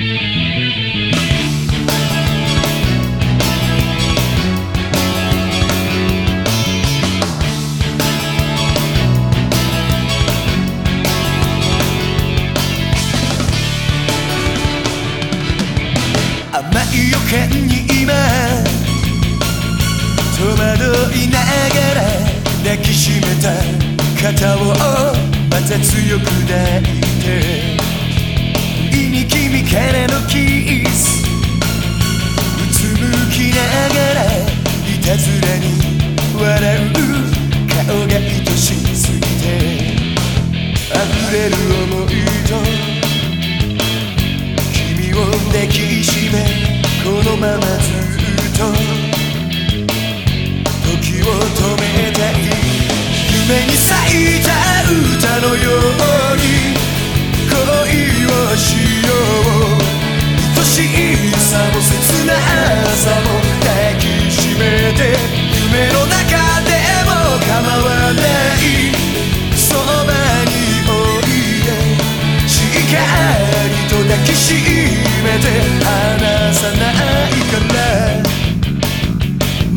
甘い予感に今戸惑いながら抱きしめた肩をまた強く抱いてに君からのキスうつむきながらいたずらに笑う顔が愛しすぎて溢れる想いと君を抱きしめこのままずっと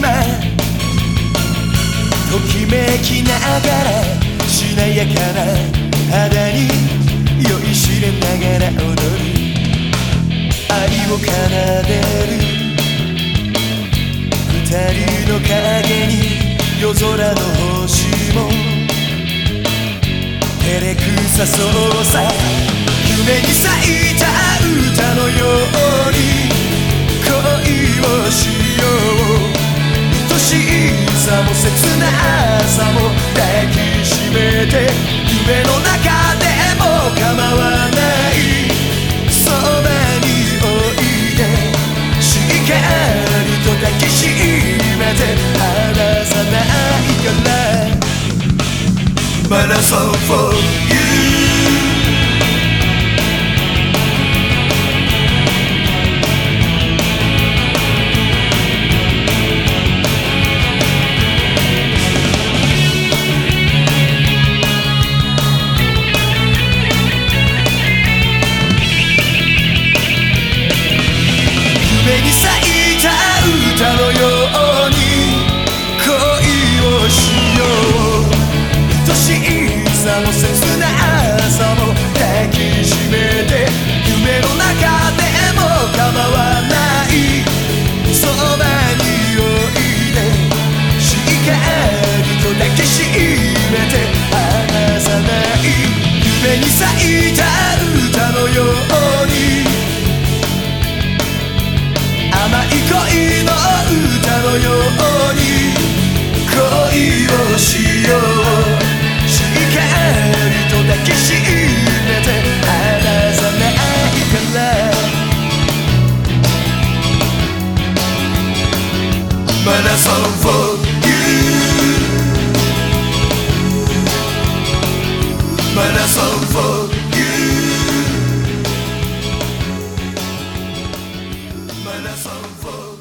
今ときめきながらしなやかな肌に酔いしれながら踊る愛を奏でる二人の影に夜空の星も照れくさそうさ夢に咲いたしめて夢の中でも構わない。そばにおいでしっかりと抱きしめて離さないから。マラソンのように恋をしようしっかりと抱きしめて離さないからまだ song for you まだ song for you But that's all for